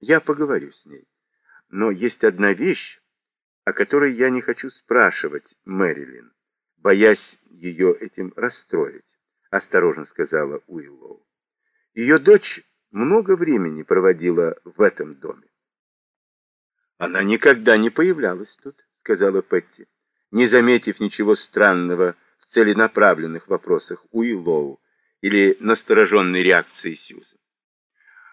Я поговорю с ней. Но есть одна вещь, о которой я не хочу спрашивать Мэрилин, боясь ее этим расстроить, осторожно сказала Уиллоу. Ее дочь много времени проводила в этом доме. Она никогда не появлялась тут, сказала Петти, не заметив ничего странного в целенаправленных вопросах Уиллоу или настороженной реакции Сьюзен.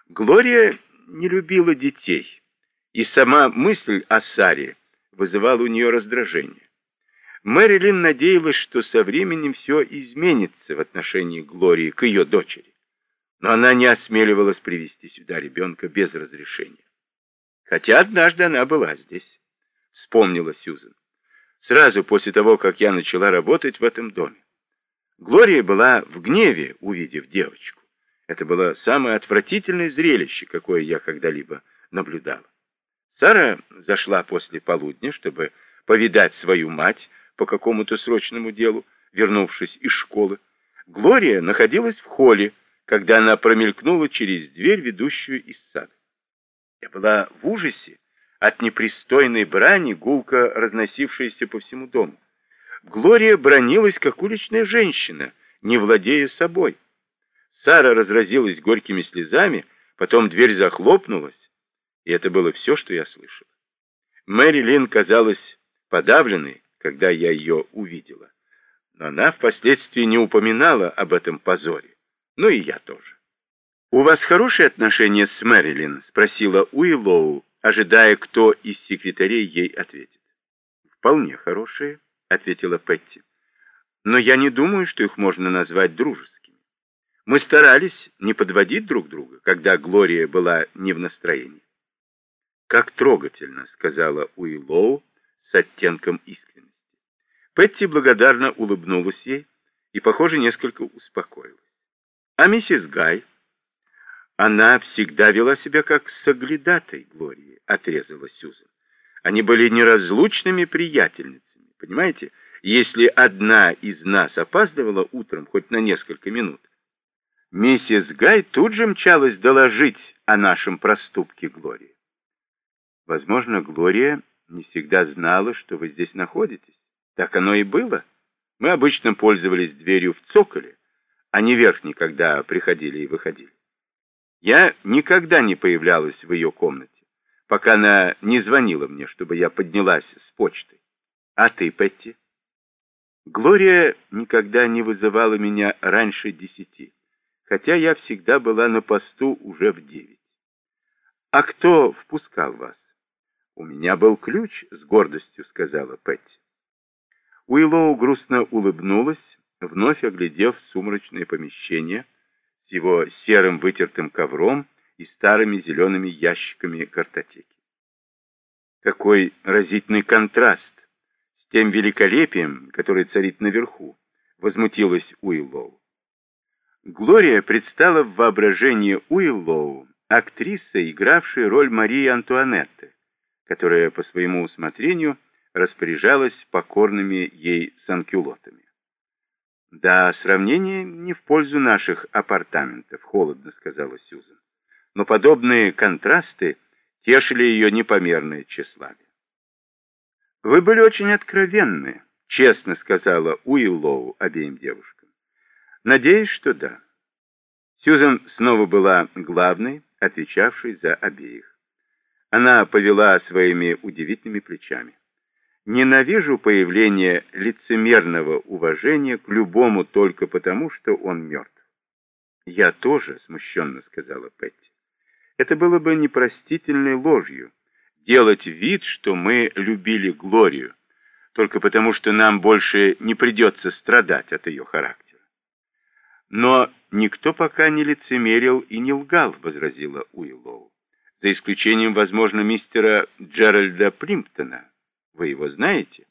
Глория не любила детей, и сама мысль о Саре вызывала у нее раздражение. Мэрилин надеялась, что со временем все изменится в отношении Глории к ее дочери, но она не осмеливалась привести сюда ребенка без разрешения. Хотя однажды она была здесь, вспомнила Сьюзен, сразу после того, как я начала работать в этом доме. Глория была в гневе, увидев девочку. Это было самое отвратительное зрелище, какое я когда-либо наблюдала. Сара зашла после полудня, чтобы повидать свою мать по какому-то срочному делу, вернувшись из школы. Глория находилась в холле, когда она промелькнула через дверь, ведущую из сада. Я была в ужасе от непристойной брани, гулко разносившейся по всему дому. Глория бронилась, как уличная женщина, не владея собой. Сара разразилась горькими слезами, потом дверь захлопнулась, и это было все, что я слышал. Мэри Лин казалась подавленной, когда я ее увидела. Но она впоследствии не упоминала об этом позоре. Ну и я тоже. «У вас хорошие отношения с Мэрилин?» — спросила Уиллоу, ожидая, кто из секретарей ей ответит. «Вполне хорошие», — ответила Петти. «Но я не думаю, что их можно назвать дружескими. Мы старались не подводить друг друга, когда Глория была не в настроении. «Как трогательно», — сказала Уиллоу с оттенком искренности. Петти благодарно улыбнулась ей и, похоже, несколько успокоилась. А миссис Гай? Она всегда вела себя как соглядатой Глории, отрезала Сьюзен. Они были неразлучными приятельницами, понимаете? Если одна из нас опаздывала утром хоть на несколько минут, миссис Гай тут же мчалась доложить о нашем проступке Глории. Возможно, Глория не всегда знала, что вы здесь находитесь. Так оно и было. Мы обычно пользовались дверью в цоколе, а не верхней, когда приходили и выходили. Я никогда не появлялась в ее комнате, пока она не звонила мне, чтобы я поднялась с почтой. А ты, Петти? Глория никогда не вызывала меня раньше десяти, хотя я всегда была на посту уже в девять. А кто впускал вас? «У меня был ключ», — с гордостью сказала Пэтти. Уиллоу грустно улыбнулась, вновь оглядев сумрачное помещение с его серым вытертым ковром и старыми зелеными ящиками картотеки. Какой разительный контраст с тем великолепием, которое царит наверху, возмутилась Уиллоу. Глория предстала в воображении Уиллоу актриса, игравшая роль Марии Антуанетты, которая по своему усмотрению распоряжалась покорными ей санкюлотами. «Да, сравнение не в пользу наших апартаментов», — холодно сказала Сьюзан. Но подобные контрасты тешили ее непомерное тщеславие. «Вы были очень откровенны», — честно сказала Уиллоу обеим девушкам. «Надеюсь, что да». Сьюзан снова была главной, отвечавшей за обеих. Она повела своими удивительными плечами. Ненавижу появление лицемерного уважения к любому только потому, что он мертв. Я тоже, смущенно сказала Петти. Это было бы непростительной ложью, делать вид, что мы любили Глорию, только потому, что нам больше не придется страдать от ее характера. Но никто пока не лицемерил и не лгал, возразила Уиллоу за исключением, возможно, мистера Джеральда Плимптона. Вы его знаете?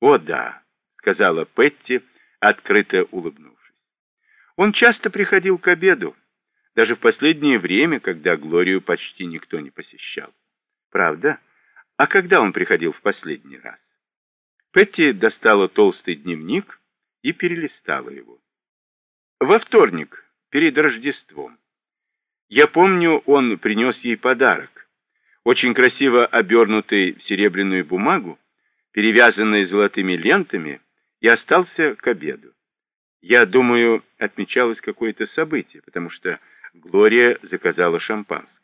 О, да, сказала Петти, открыто улыбнувшись. Он часто приходил к обеду, даже в последнее время, когда Глорию почти никто не посещал. Правда? А когда он приходил в последний раз? Петти достала толстый дневник и перелистала его. Во вторник, перед Рождеством. Я помню, он принес ей подарок. очень красиво обернутый в серебряную бумагу, перевязанный золотыми лентами, и остался к обеду. Я думаю, отмечалось какое-то событие, потому что Глория заказала шампанское.